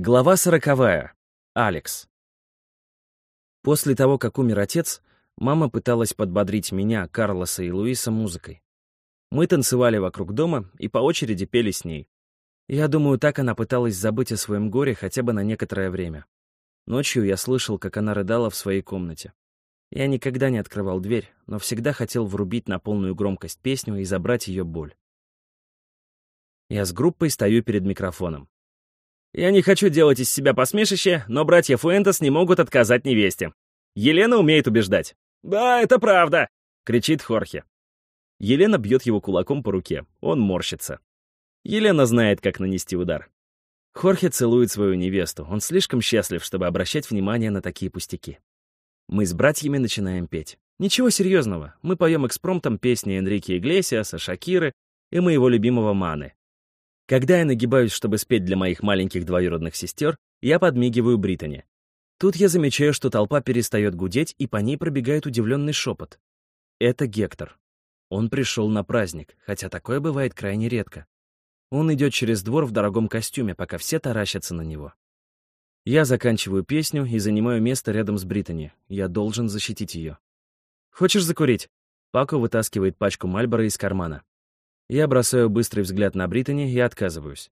Глава сороковая. Алекс. После того, как умер отец, мама пыталась подбодрить меня, Карлоса и Луиса музыкой. Мы танцевали вокруг дома и по очереди пели с ней. Я думаю, так она пыталась забыть о своем горе хотя бы на некоторое время. Ночью я слышал, как она рыдала в своей комнате. Я никогда не открывал дверь, но всегда хотел врубить на полную громкость песню и забрать ее боль. Я с группой стою перед микрофоном. Я не хочу делать из себя посмешище, но братья Фуэнтес не могут отказать невесте. Елена умеет убеждать. «Да, это правда!» — кричит Хорхе. Елена бьет его кулаком по руке. Он морщится. Елена знает, как нанести удар. Хорхе целует свою невесту. Он слишком счастлив, чтобы обращать внимание на такие пустяки. Мы с братьями начинаем петь. Ничего серьезного. Мы поем экспромтом песни Энрике Иглесиаса, Шакиры и моего любимого Маны. Когда я нагибаюсь, чтобы спеть для моих маленьких двоюродных сестер, я подмигиваю Британи. Тут я замечаю, что толпа перестает гудеть, и по ней пробегает удивленный шепот. Это Гектор. Он пришел на праздник, хотя такое бывает крайне редко. Он идет через двор в дорогом костюме, пока все таращатся на него. Я заканчиваю песню и занимаю место рядом с Британи. Я должен защитить ее. «Хочешь закурить?» Пако вытаскивает пачку Мальбора из кармана. Я бросаю быстрый взгляд на Британи и отказываюсь.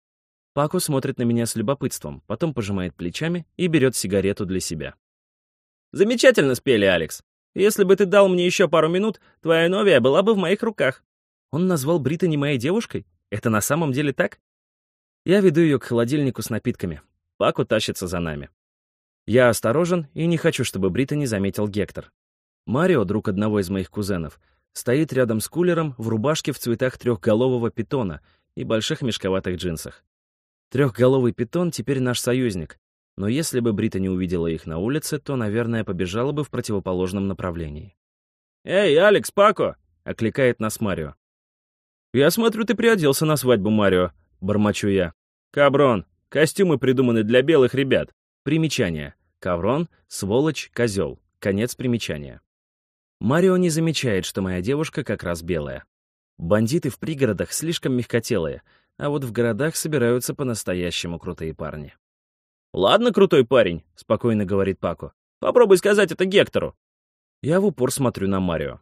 Пако смотрит на меня с любопытством, потом пожимает плечами и берет сигарету для себя. «Замечательно спели, Алекс. Если бы ты дал мне еще пару минут, твоя новия была бы в моих руках». Он назвал Британи моей девушкой? Это на самом деле так? Я веду ее к холодильнику с напитками. Пако тащится за нами. Я осторожен и не хочу, чтобы Британи заметил Гектор. Марио, друг одного из моих кузенов, стоит рядом с кулером в рубашке в цветах трехголового питона и больших мешковатых джинсах. Трехголовый питон теперь наш союзник, но если бы Брита не увидела их на улице, то, наверное, побежала бы в противоположном направлении. «Эй, Алекс, Пако!» — окликает нас Марио. «Я смотрю, ты приоделся на свадьбу, Марио», — бормочу я. «Каброн, костюмы придуманы для белых ребят». Примечание. Каврон, сволочь, козел. Конец примечания. Марио не замечает, что моя девушка как раз белая. Бандиты в пригородах слишком мягкотелые, а вот в городах собираются по-настоящему крутые парни. «Ладно, крутой парень», — спокойно говорит Пако. «Попробуй сказать это Гектору». Я в упор смотрю на Марио.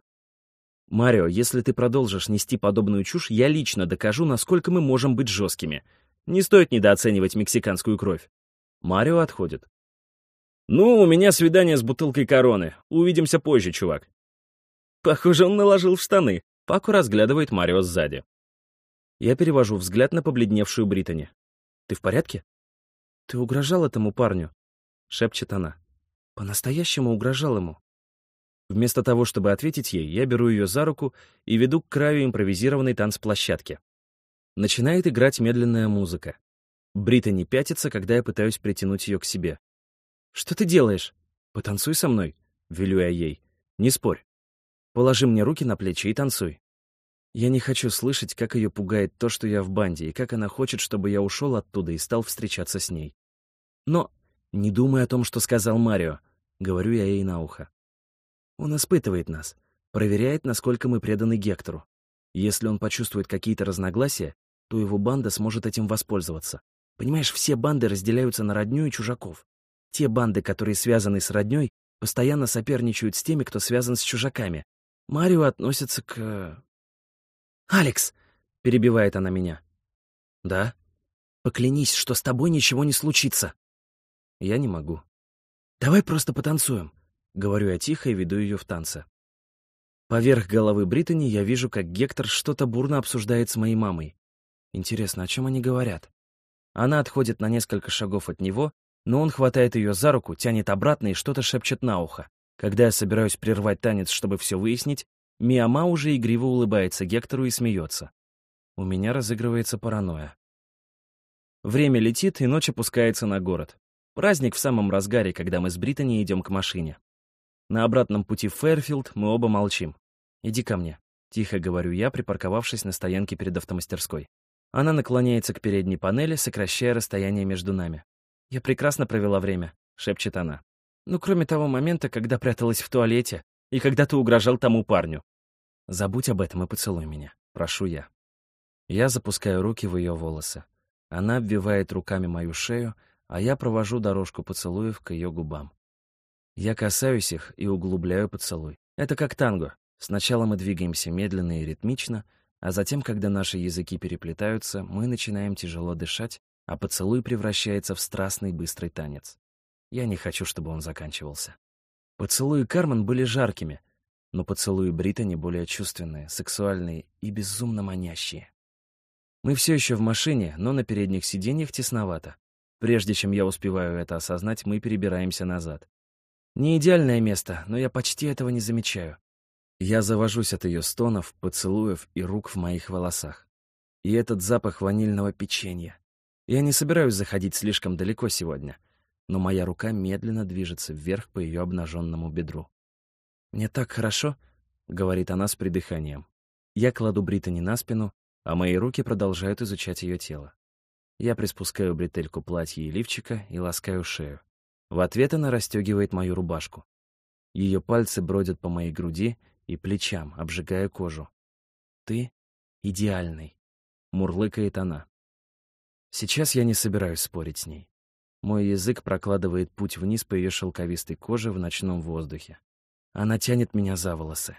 «Марио, если ты продолжишь нести подобную чушь, я лично докажу, насколько мы можем быть жесткими. Не стоит недооценивать мексиканскую кровь». Марио отходит. «Ну, у меня свидание с бутылкой короны. Увидимся позже, чувак». Похоже, он наложил в штаны. Паку разглядывает Марио сзади. Я перевожу взгляд на побледневшую Британи. «Ты в порядке?» «Ты угрожал этому парню?» — шепчет она. «По-настоящему угрожал ему». Вместо того, чтобы ответить ей, я беру ее за руку и веду к краю импровизированной танцплощадки. Начинает играть медленная музыка. Британи пятится, когда я пытаюсь притянуть ее к себе. «Что ты делаешь?» «Потанцуй со мной», — велю я ей. «Не спорь». Положи мне руки на плечи и танцуй. Я не хочу слышать, как ее пугает то, что я в банде, и как она хочет, чтобы я ушел оттуда и стал встречаться с ней. Но не думай о том, что сказал Марио, — говорю я ей на ухо. Он испытывает нас, проверяет, насколько мы преданы Гектору. Если он почувствует какие-то разногласия, то его банда сможет этим воспользоваться. Понимаешь, все банды разделяются на родню и чужаков. Те банды, которые связаны с родней, постоянно соперничают с теми, кто связан с чужаками, Марио относится к... «Алекс!» — перебивает она меня. «Да?» «Поклянись, что с тобой ничего не случится». «Я не могу». «Давай просто потанцуем», — говорю я тихо и веду ее в танце. Поверх головы Британи я вижу, как Гектор что-то бурно обсуждает с моей мамой. Интересно, о чем они говорят? Она отходит на несколько шагов от него, но он хватает ее за руку, тянет обратно и что-то шепчет на ухо. Когда я собираюсь прервать танец, чтобы все выяснить, Миама уже игриво улыбается Гектору и смеется. У меня разыгрывается паранойя. Время летит, и ночь опускается на город. Праздник в самом разгаре, когда мы с Британи идем к машине. На обратном пути в Фэрфилд мы оба молчим. «Иди ко мне», — тихо говорю я, припарковавшись на стоянке перед автомастерской. Она наклоняется к передней панели, сокращая расстояние между нами. «Я прекрасно провела время», — шепчет она. Ну, кроме того момента, когда пряталась в туалете и когда ты угрожал тому парню. Забудь об этом и поцелуй меня, прошу я. Я запускаю руки в ее волосы. Она обвивает руками мою шею, а я провожу дорожку поцелуев к ее губам. Я касаюсь их и углубляю поцелуй. Это как танго. Сначала мы двигаемся медленно и ритмично, а затем, когда наши языки переплетаются, мы начинаем тяжело дышать, а поцелуй превращается в страстный быстрый танец. Я не хочу, чтобы он заканчивался. Поцелуи Кармен были жаркими, но поцелуи Британи более чувственные, сексуальные и безумно манящие. Мы все еще в машине, но на передних сиденьях тесновато. Прежде чем я успеваю это осознать, мы перебираемся назад. Не идеальное место, но я почти этого не замечаю. Я завожусь от ее стонов, поцелуев и рук в моих волосах. И этот запах ванильного печенья. Я не собираюсь заходить слишком далеко сегодня, но моя рука медленно движется вверх по ее обнаженному бедру. «Мне так хорошо», — говорит она с придыханием. Я кладу Британи на спину, а мои руки продолжают изучать ее тело. Я приспускаю бретельку платья и лифчика и ласкаю шею. В ответ она расстегивает мою рубашку. Ее пальцы бродят по моей груди и плечам, обжигая кожу. «Ты идеальный», — мурлыкает она. Сейчас я не собираюсь спорить с ней. Мой язык прокладывает путь вниз по ее шелковистой коже в ночном воздухе. Она тянет меня за волосы.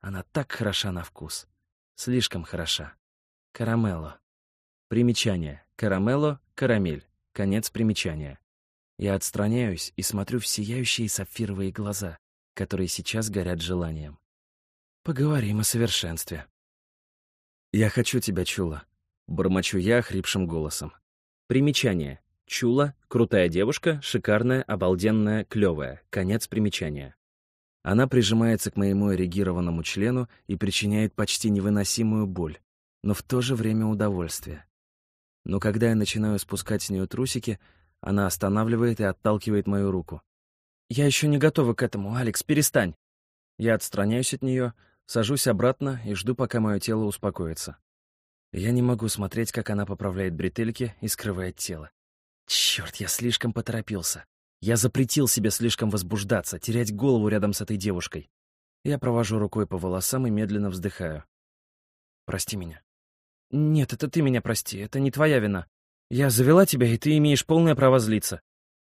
Она так хороша на вкус. Слишком хороша. Карамелло. Примечание. Карамелло — карамель. Конец примечания. Я отстраняюсь и смотрю в сияющие сапфировые глаза, которые сейчас горят желанием. Поговорим о совершенстве. «Я хочу тебя, Чула», — бормочу я хрипшим голосом. Примечание. Чула — крутая девушка, шикарная, обалденная, клевая. Конец примечания. Она прижимается к моему эрегированному члену и причиняет почти невыносимую боль, но в то же время удовольствие. Но когда я начинаю спускать с нее трусики, она останавливает и отталкивает мою руку. «Я еще не готова к этому, Алекс, перестань!» Я отстраняюсь от нее, сажусь обратно и жду, пока мое тело успокоится. Я не могу смотреть, как она поправляет бретельки и скрывает тело. Черт, я слишком поторопился. Я запретил себе слишком возбуждаться, терять голову рядом с этой девушкой. Я провожу рукой по волосам и медленно вздыхаю. Прости меня. Нет, это ты меня прости, это не твоя вина. Я завела тебя, и ты имеешь полное право злиться.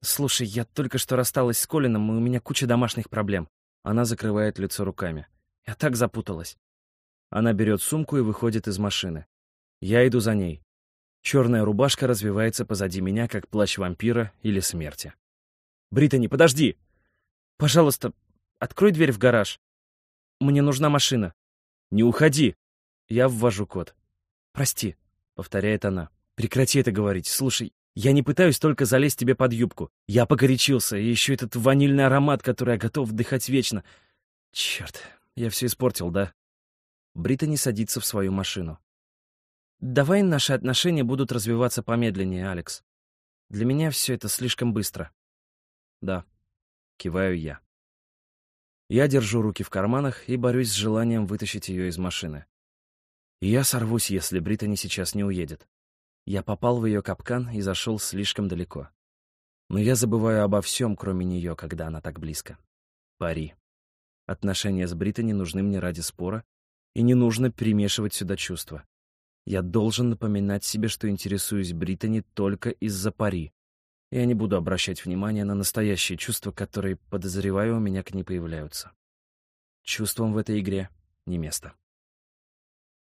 Слушай, я только что рассталась с Колином, и у меня куча домашних проблем. Она закрывает лицо руками. Я так запуталась. Она берет сумку и выходит из машины. Я иду за ней. Черная рубашка развивается позади меня, как плащ вампира или смерти. «Британи, подожди!» «Пожалуйста, открой дверь в гараж. Мне нужна машина». «Не уходи!» Я ввожу код. «Прости», — повторяет она. Прекрати это говорить. Слушай, я не пытаюсь только залезть тебе под юбку. Я погорячился, и еще этот ванильный аромат, который я готов вдыхать вечно. Черт, я все испортил, да? Британи садится в свою машину. Давай наши отношения будут развиваться помедленнее, Алекс. Для меня все это слишком быстро. Да, киваю я. Я держу руки в карманах и борюсь с желанием вытащить ее из машины. я сорвусь, если Британи сейчас не уедет. Я попал в ее капкан и зашел слишком далеко. Но я забываю обо всем, кроме нее, когда она так близко. Пари. Отношения с Британи нужны мне ради спора, и не нужно примешивать сюда чувства. Я должен напоминать себе, что интересуюсь Британи только из-за пари. Я не буду обращать внимания на настоящие чувства, которые, подозреваю, у меня к ней появляются. Чувствам в этой игре не место.